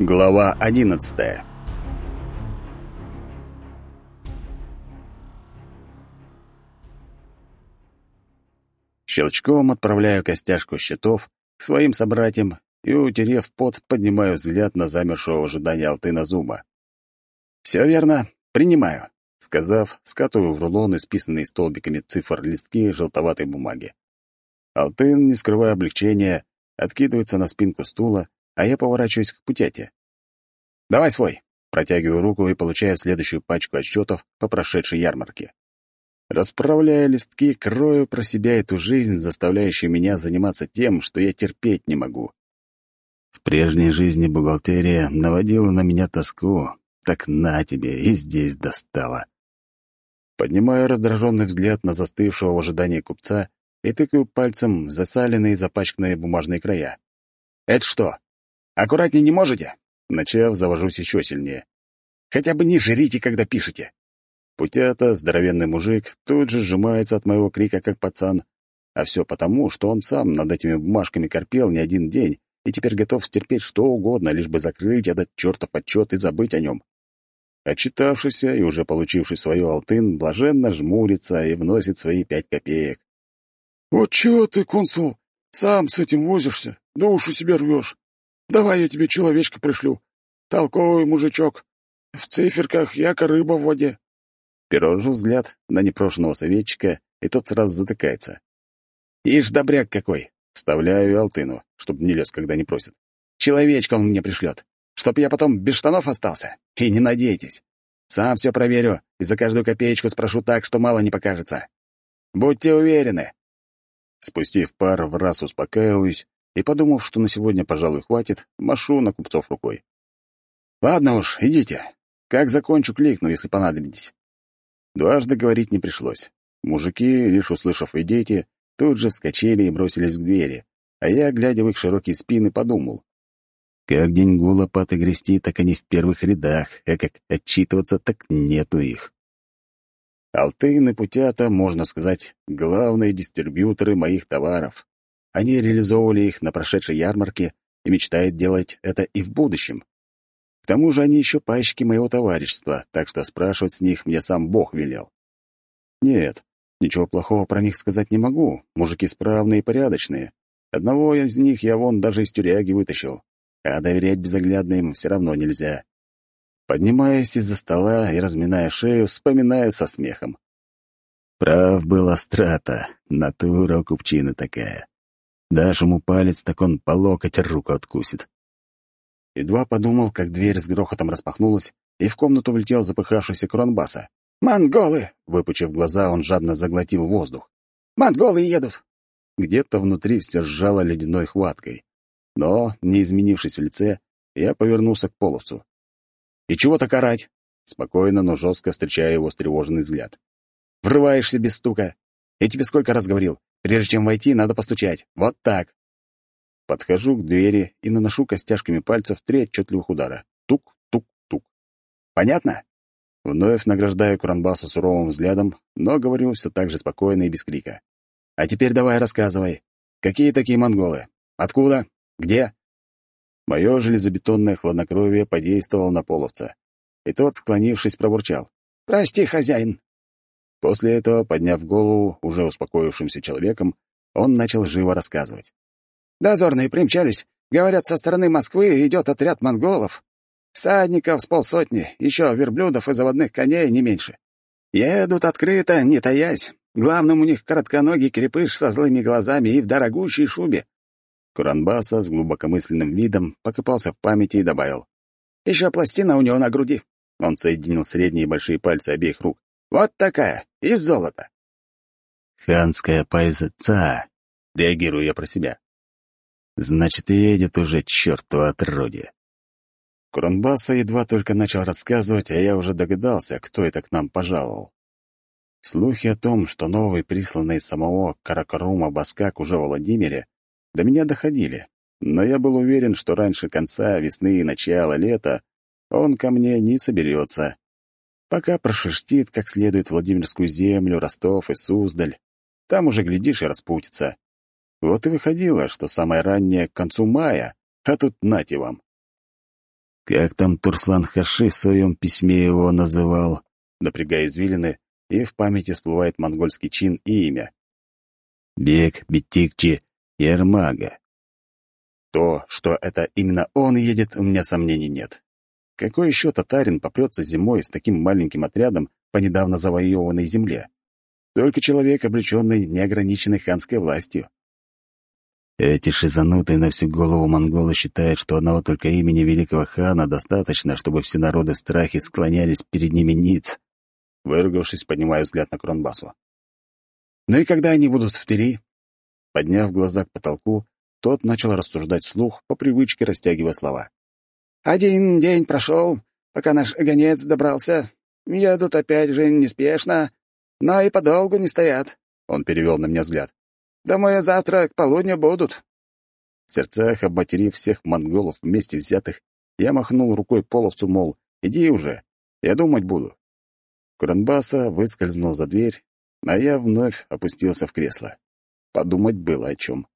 Глава 11 Щелчком отправляю костяшку щитов к своим собратьям и, утерев пот, поднимаю взгляд на замершего в ожидании Алтына Зума. «Все верно, принимаю», — сказав, скатываю в рулон исписанные столбиками цифр листки желтоватой бумаги. Алтын, не скрывая облегчения, откидывается на спинку стула а я поворачиваюсь к путете. «Давай свой!» Протягиваю руку и получаю следующую пачку отчетов по прошедшей ярмарке. Расправляя листки, крою про себя эту жизнь, заставляющую меня заниматься тем, что я терпеть не могу. В прежней жизни бухгалтерия наводила на меня тоску. Так на тебе, и здесь достала. Поднимаю раздраженный взгляд на застывшего в ожидании купца и тыкаю пальцем засаленные запачканные бумажные края. «Это что?» Аккуратнее не можете?» Начав, завожусь еще сильнее. «Хотя бы не жрите, когда пишете!» Путята, здоровенный мужик, тут же сжимается от моего крика, как пацан. А все потому, что он сам над этими бумажками корпел не один день и теперь готов стерпеть что угодно, лишь бы закрыть этот чертов отчет и забыть о нем. Отчитавшийся и уже получивший свою алтын, блаженно жмурится и вносит свои пять копеек. «Вот чего ты, консул, сам с этим возишься, душу себе рвешь. Давай я тебе человечка пришлю. Толковый мужичок. В циферках, яко рыба в воде. Перевожу взгляд на непрошенного советчика, и тот сразу затыкается. Ишь, добряк какой! Вставляю Алтыну, чтобы не лез, когда не просит. Человечка он мне пришлет, чтоб я потом без штанов остался. И не надейтесь. Сам все проверю и за каждую копеечку спрошу так, что мало не покажется. Будьте уверены. Спустив пар, в раз успокаиваюсь и, подумав, что на сегодня, пожалуй, хватит, машу на купцов рукой. «Ладно уж, идите. Как закончу, кликну, если понадобитесь». Дважды говорить не пришлось. Мужики, лишь услышав «идите», тут же вскочили и бросились к двери, а я, глядя в их широкие спины, подумал. Как деньгу лопаты грести, так они в первых рядах, а как отчитываться, так нету их. Алтын и Путята, можно сказать, главные дистрибьюторы моих товаров. Они реализовывали их на прошедшей ярмарке и мечтают делать это и в будущем. К тому же они еще пайщики моего товарищества, так что спрашивать с них мне сам Бог велел. Нет, ничего плохого про них сказать не могу. Мужики справные и порядочные. Одного из них я вон даже из тюряги вытащил. А доверять безоглядно им все равно нельзя. Поднимаясь из-за стола и разминая шею, вспоминаю со смехом. Прав был Астрата, натура у купчины такая. Дашь ему палец, так он по локоть руку откусит. Едва подумал, как дверь с грохотом распахнулась, и в комнату влетел запыхавшийся кронбаса. «Монголы!» — выпучив глаза, он жадно заглотил воздух. «Монголы едут!» Где-то внутри все сжало ледяной хваткой. Но, не изменившись в лице, я повернулся к половцу. «И чего так орать?» Спокойно, но жестко встречая его встревоженный взгляд. «Врываешься без стука. Я тебе сколько раз говорил. Прежде чем войти, надо постучать. Вот так. Подхожу к двери и наношу костяшками пальцев три отчетливых удара. Тук-тук-тук. Понятно? Вновь награждаю Куранбаса суровым взглядом, но говорю все так же спокойно и без крика. «А теперь давай рассказывай. Какие такие монголы? Откуда? Где?» Мое железобетонное хладнокровие подействовало на половца, и тот, склонившись, пробурчал. «Прости, хозяин, После этого, подняв голову, уже успокоившимся человеком, он начал живо рассказывать. «Дозорные примчались. Говорят, со стороны Москвы идет отряд монголов. Садников с полсотни, еще верблюдов и заводных коней не меньше. Едут открыто, не таясь. Главным у них коротконогий крепыш со злыми глазами и в дорогущей шубе». Куранбаса с глубокомысленным видом покопался в памяти и добавил. «Еще пластина у него на груди». Он соединил средние и большие пальцы обеих рук. «Вот такая и золото. Ханская пайзаца, реагирую я про себя. Значит, едет уже черту отродье. Кронбасса едва только начал рассказывать, а я уже догадался, кто это к нам пожаловал. Слухи о том, что новый присланный самого Каракарума Баскак уже в Владимире, до меня доходили, но я был уверен, что раньше конца весны и начала лета он ко мне не соберется пока прошерстит как следует Владимирскую землю, Ростов и Суздаль. Там уже, глядишь, и распутится. Вот и выходило, что самое раннее — к концу мая, а тут нате вам. Как там Турслан Хаши в своем письме его называл? Напрягая извилины, и в памяти всплывает монгольский чин и имя. Бег, Бетикчи, Ермага. То, что это именно он едет, у меня сомнений нет. Какой еще татарин попрется зимой с таким маленьким отрядом по недавно завоеванной земле? Только человек, облеченный неограниченной ханской властью. Эти шизанутые на всю голову монголы считают, что одного только имени великого хана достаточно, чтобы все народы в страхе склонялись перед ними ниц. Выругавшись, поднимаю взгляд на Кронбасу. Ну и когда они будут в тири? Подняв глаза к потолку, тот начал рассуждать вслух, по привычке растягивая слова. Один день прошел, пока наш гонец добрался. Едут опять же неспешно, но и подолгу не стоят. Он перевел на меня взгляд. Думаю, завтра к полудню будут. В сердцах, обматерив всех монголов вместе взятых, я махнул рукой половцу, мол, иди уже, я думать буду. Куранбаса выскользнул за дверь, а я вновь опустился в кресло. Подумать было о чем.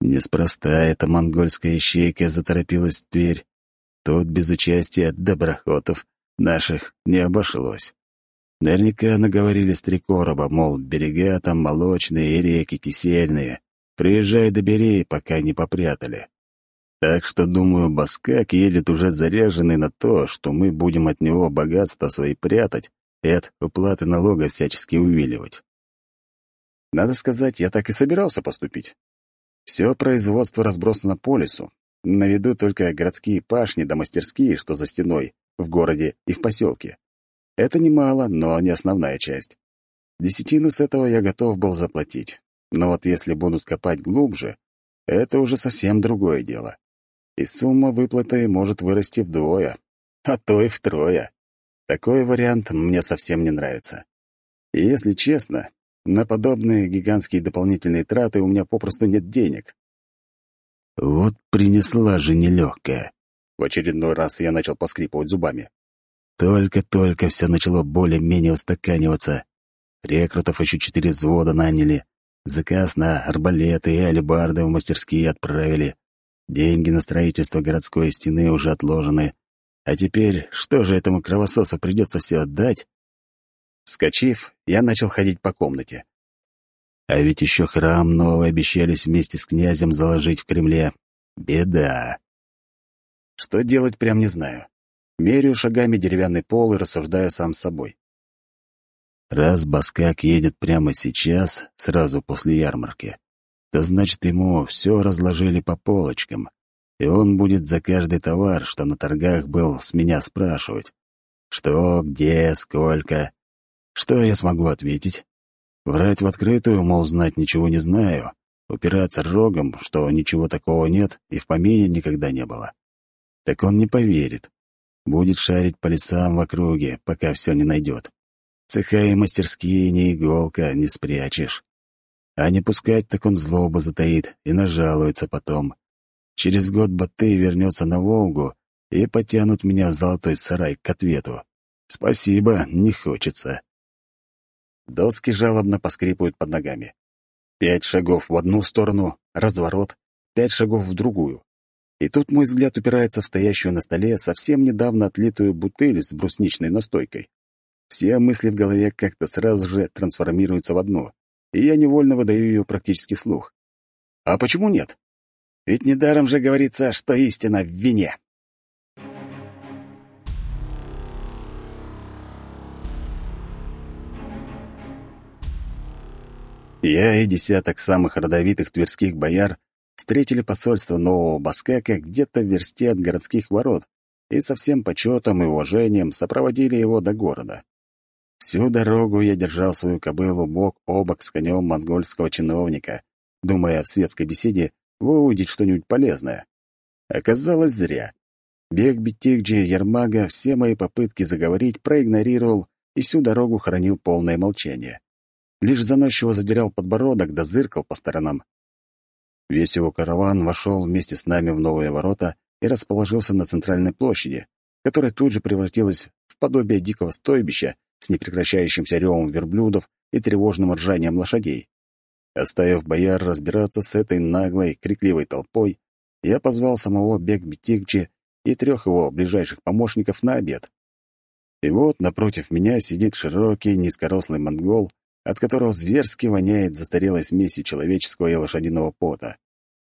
Неспроста эта монгольская ищейка заторопилась в Тверь. Тут без участия доброхотов наших не обошлось. Наверняка наговорили стрекороба, мол, берега там молочные и реки кисельные. Приезжай до бери, пока не попрятали. Так что, думаю, Баскак едет уже заряженный на то, что мы будем от него богатства свои прятать и от уплаты налога всячески увиливать. Надо сказать, я так и собирался поступить. Все производство разбросано по лесу. На виду только городские пашни да мастерские, что за стеной, в городе и в поселке. Это немало, но не основная часть. Десятину с этого я готов был заплатить. Но вот если будут копать глубже, это уже совсем другое дело. И сумма выплаты может вырасти вдвое, а то и втрое. Такой вариант мне совсем не нравится. И если честно, на подобные гигантские дополнительные траты у меня попросту нет денег. Вот принесла же нелегкая. В очередной раз я начал поскрипывать зубами. Только-только все начало более-менее устаканиваться. Рекрутов еще четыре взвода наняли. Заказ на арбалеты и алебарды в мастерские отправили. Деньги на строительство городской стены уже отложены. А теперь что же этому кровососу придется все отдать? Вскочив, я начал ходить по комнате. А ведь еще храм новый обещались вместе с князем заложить в Кремле. Беда. Что делать, прям не знаю. Мерю шагами деревянный пол и рассуждаю сам с собой. Раз Баскак едет прямо сейчас, сразу после ярмарки, то значит ему все разложили по полочкам, и он будет за каждый товар, что на торгах был, с меня спрашивать. Что, где, сколько. Что я смогу ответить? Врать в открытую, мол, знать ничего не знаю, упираться рогом, что ничего такого нет и в помине никогда не было. Так он не поверит. Будет шарить по лесам в округе, пока все не найдет. Цеха и мастерские ни иголка не спрячешь. А не пускать, так он злобу затаит и нажалуется потом. Через год Батый вернется на Волгу и потянут меня в золотой сарай к ответу. Спасибо, не хочется. Доски жалобно поскрипывают под ногами. Пять шагов в одну сторону, разворот, пять шагов в другую. И тут мой взгляд упирается в стоящую на столе совсем недавно отлитую бутыль с брусничной настойкой. Все мысли в голове как-то сразу же трансформируются в одно, и я невольно выдаю ее практически вслух. А почему нет? Ведь недаром же говорится, что истина в вине. Я и десяток самых родовитых тверских бояр встретили посольство нового Баскака где-то в версте от городских ворот и со всем почетом и уважением сопроводили его до города. Всю дорогу я держал свою кобылу бок о бок с конем монгольского чиновника, думая в светской беседе выудить что-нибудь полезное. Оказалось зря. Бег Бетигджи Ермага все мои попытки заговорить проигнорировал и всю дорогу хранил полное молчание. Лишь за ночь его задирял подбородок, да зыркал по сторонам. Весь его караван вошел вместе с нами в новые ворота и расположился на центральной площади, которая тут же превратилась в подобие дикого стойбища с непрекращающимся ревом верблюдов и тревожным ржанием лошадей. Оставив бояр разбираться с этой наглой, крикливой толпой, я позвал самого Бекбитикчи и трех его ближайших помощников на обед. И вот напротив меня сидит широкий, низкорослый монгол от которого зверски воняет застарелой смесью человеческого и лошадиного пота.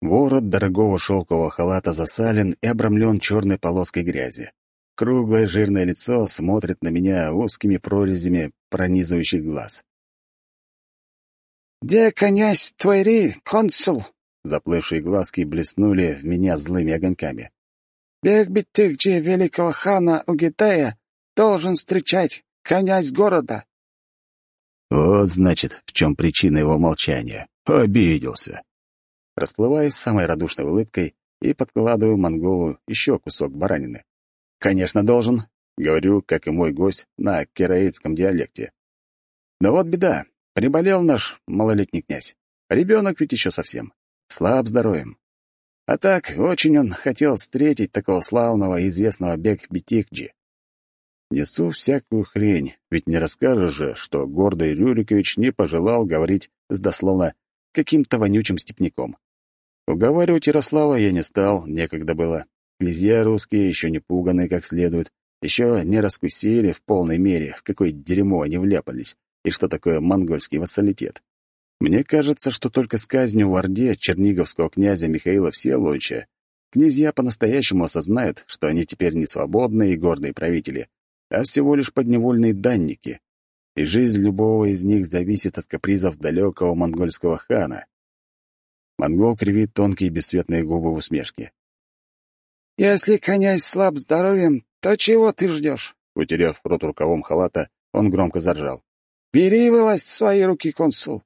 Ворот дорогого шелкового халата засален и обрамлен черной полоской грязи. Круглое жирное лицо смотрит на меня узкими прорезями пронизывающих глаз. «Где князь Твери, консул?» Заплывшие глазки блеснули в меня злыми огоньками. «Бег бить ты, битыгчи великого хана Угитая должен встречать князь города!» Вот, значит, в чем причина его молчания. Обиделся. Расплываясь самой радушной улыбкой и подкладываю монголу еще кусок баранины. Конечно, должен, говорю, как и мой гость, на кераитском диалекте. Но вот беда. Приболел наш малолетний князь. Ребенок ведь еще совсем. Слаб здоровьем. А так, очень он хотел встретить такого славного и известного бег Бетикджи несу всякую хрень, ведь не расскажешь же, что гордый Рюрикович не пожелал говорить с дословно каким-то вонючим степняком. Уговаривать Ярослава я не стал, некогда было. Князья русские еще не пуганы как следует, еще не раскусили в полной мере, в какое дерьмо они вляпались, и что такое монгольский вассалитет. Мне кажется, что только с казнью в Орде черниговского князя Михаила Всеволодовича князья по-настоящему осознают, что они теперь не свободные и гордые правители, а всего лишь подневольные данники, и жизнь любого из них зависит от капризов далекого монгольского хана. Монгол кривит тонкие бесцветные губы в усмешке. «Если конясь слаб здоровьем, то чего ты ждешь?» Утерев рот рукавом халата, он громко заржал. «Бери власть в свои руки, консул!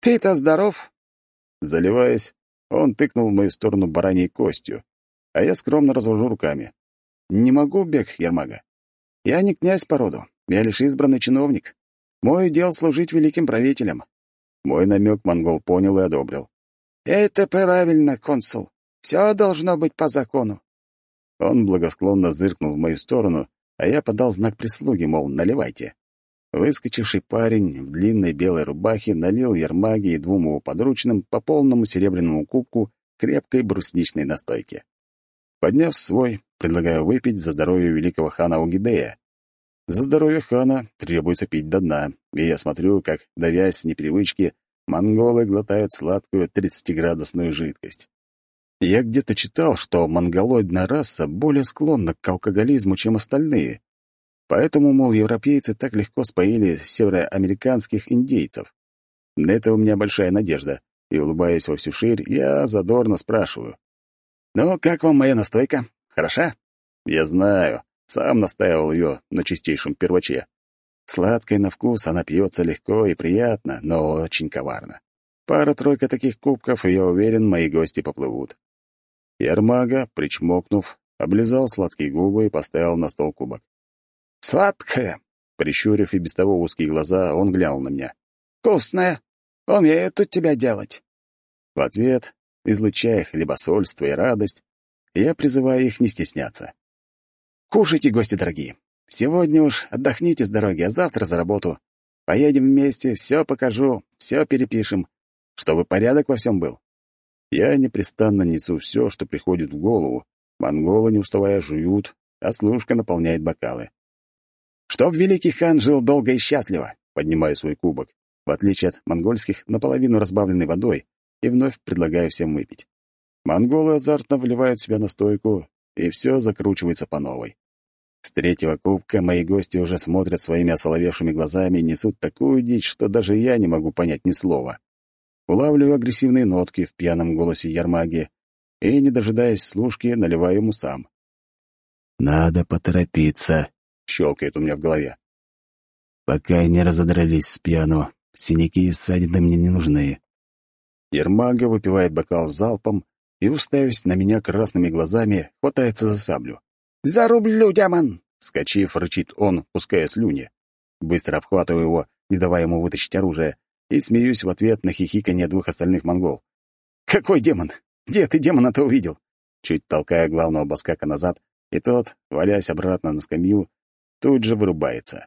Ты-то здоров!» Заливаясь, он тыкнул в мою сторону бараньей костью, а я скромно развожу руками. «Не могу, бег Ермага. Я не князь по роду, я лишь избранный чиновник. Мое дело служить великим правителем». Мой намек монгол понял и одобрил. «Это правильно, консул. Все должно быть по закону». Он благосклонно зыркнул в мою сторону, а я подал знак прислуги, мол, наливайте. Выскочивший парень в длинной белой рубахе налил Ермаги и двум его подручным по полному серебряному кубку крепкой брусничной настойки подняв свой, предлагаю выпить за здоровье великого хана Угидея. За здоровье хана требуется пить до дна, и я смотрю, как, давясь непривычки, монголы глотают сладкую 30-градусную жидкость. Я где-то читал, что монголоидная раса более склонна к алкоголизму, чем остальные. Поэтому, мол, европейцы так легко споили североамериканских индейцев. На это у меня большая надежда, и, улыбаясь во всю ширь, я задорно спрашиваю. «Ну, как вам моя настойка? Хороша?» «Я знаю. Сам настаивал ее на чистейшем первоче. Сладкой на вкус она пьется легко и приятно, но очень коварно. Пара-тройка таких кубков, и я уверен, мои гости поплывут». Ярмага, причмокнув, облизал сладкие губы и поставил на стол кубок. «Сладкая!» Прищурив и без того узкие глаза, он глянул на меня. «Вкусная! Он тут тебя делать!» В ответ излучая хлебосольство и радость, я призываю их не стесняться. «Кушайте, гости дорогие! Сегодня уж отдохните с дороги, а завтра за работу. Поедем вместе, все покажу, все перепишем, чтобы порядок во всем был». Я непрестанно несу все, что приходит в голову. Монголы, не уставая, жуют, а служка наполняет бокалы. «Чтоб великий хан жил долго и счастливо!» — поднимаю свой кубок. В отличие от монгольских, наполовину разбавленный водой, и вновь предлагаю всем выпить. Монголы азартно вливают себя на стойку, и все закручивается по новой. С третьего кубка мои гости уже смотрят своими осоловевшими глазами и несут такую дичь, что даже я не могу понять ни слова. Улавливаю агрессивные нотки в пьяном голосе Ярмаги и, не дожидаясь служки, наливаю ему сам. «Надо поторопиться», — щелкает у меня в голове. «Пока не разодрались с пьяну, синяки и ссадины мне не нужны. Ермага выпивает бокал залпом и, уставясь на меня красными глазами, хватается за саблю. «Зарублю, демон!» — скачив, рычит он, пуская слюни. Быстро обхватываю его, не давая ему вытащить оружие, и смеюсь в ответ на хихиканье двух остальных монгол. «Какой демон? Где ты демона-то увидел?» Чуть толкая главного баскака назад, и тот, валясь обратно на скамью, тут же вырубается.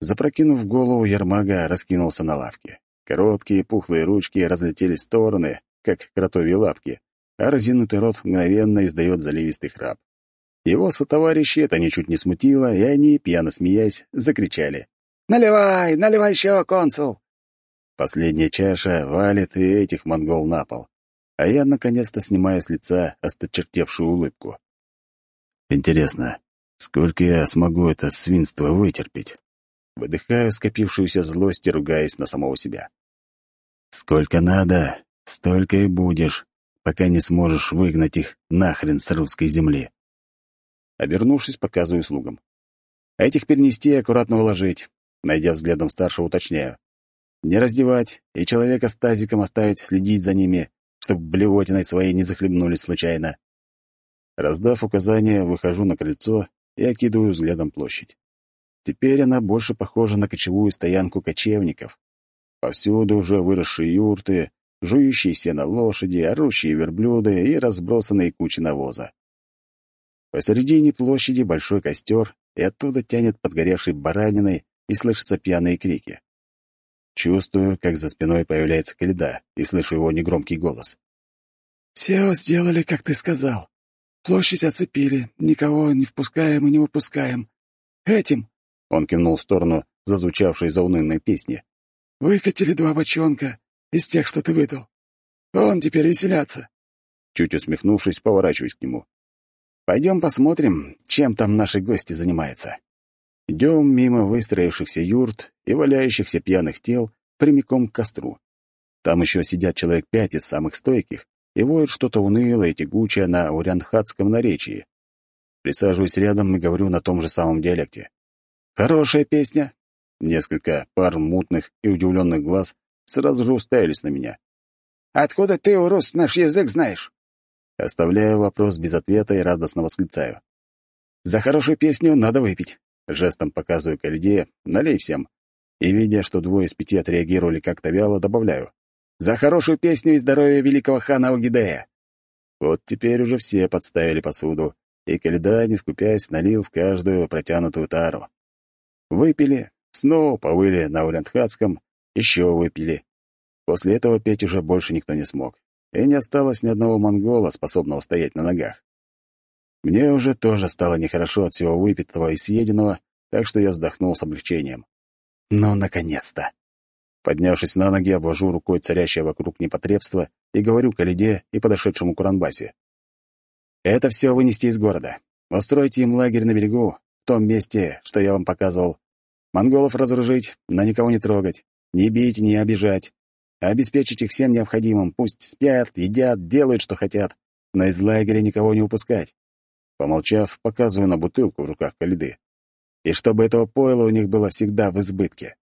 Запрокинув голову, Ермага раскинулся на лавке. Короткие, пухлые ручки разлетелись в стороны, как кротовьи лапки, а разинутый рот мгновенно издает заливистый храп. Его сотоварищи это ничуть не смутило, и они, пьяно смеясь, закричали. «Наливай! Наливай еще, консул!» Последняя чаша валит и этих монгол на пол, а я наконец-то снимаю с лица осточертевшую улыбку. Интересно, сколько я смогу это свинство вытерпеть? Выдыхаю скопившуюся злость и ругаясь на самого себя. Сколько надо, столько и будешь, пока не сможешь выгнать их нахрен с русской земли. Обернувшись, показываю слугам. Этих перенести и аккуратно уложить, найдя взглядом старшего, уточняю. Не раздевать и человека с тазиком оставить следить за ними, чтобы блевотиной своей не захлебнулись случайно. Раздав указания, выхожу на крыльцо и окидываю взглядом площадь. Теперь она больше похожа на кочевую стоянку кочевников. Повсюду уже выросшие юрты, жующиеся на лошади, орущие верблюды и разбросанные кучи навоза. Посередине площади большой костер, и оттуда тянет подгоревшей бараниной, и слышатся пьяные крики. Чувствую, как за спиной появляется Каледа, и слышу его негромкий голос. Все сделали, как ты сказал. Площадь оцепили, никого не впускаем и не выпускаем. Этим...» Он кивнул в сторону зазвучавшей заунывной песни. Выкатили два бочонка из тех, что ты выдал. Он теперь веселятся. Чуть усмехнувшись, поворачиваюсь к нему. Пойдем посмотрим, чем там наши гости занимаются. Идем мимо выстроившихся юрт и валяющихся пьяных тел прямиком к костру. Там еще сидят человек пять из самых стойких и воют что-то унылое и тягучее на урянхатском наречии. Присаживаюсь рядом и говорю на том же самом диалекте. «Хорошая песня. Несколько пар мутных и удивленных глаз сразу же уставились на меня. «Откуда ты, урус, наш язык знаешь?» Оставляю вопрос без ответа и радостно восклицаю. «За хорошую песню надо выпить!» Жестом показываю Кальдея, налей всем. И, видя, что двое из пяти отреагировали как-то вяло, добавляю. «За хорошую песню и здоровье великого хана Угидея!» Вот теперь уже все подставили посуду, и Кальда, не скупясь, налил в каждую протянутую тару. Выпили, Снова повыли на Урентхатском, еще выпили. После этого петь уже больше никто не смог. И не осталось ни одного монгола, способного стоять на ногах. Мне уже тоже стало нехорошо от всего выпитого и съеденного, так что я вздохнул с облегчением. Но, наконец-то! Поднявшись на ноги, обвожу рукой царящее вокруг непотребство и говорю Калиде и подошедшему Куранбасе. «Это все вынести из города. Устройте им лагерь на берегу, в том месте, что я вам показывал, Монголов разоружить, но никого не трогать. Не бить, не обижать. А Обеспечить их всем необходимым. Пусть спят, едят, делают, что хотят. Но из лагеря никого не упускать. Помолчав, показываю на бутылку в руках Калиды. И чтобы этого пойла у них было всегда в избытке.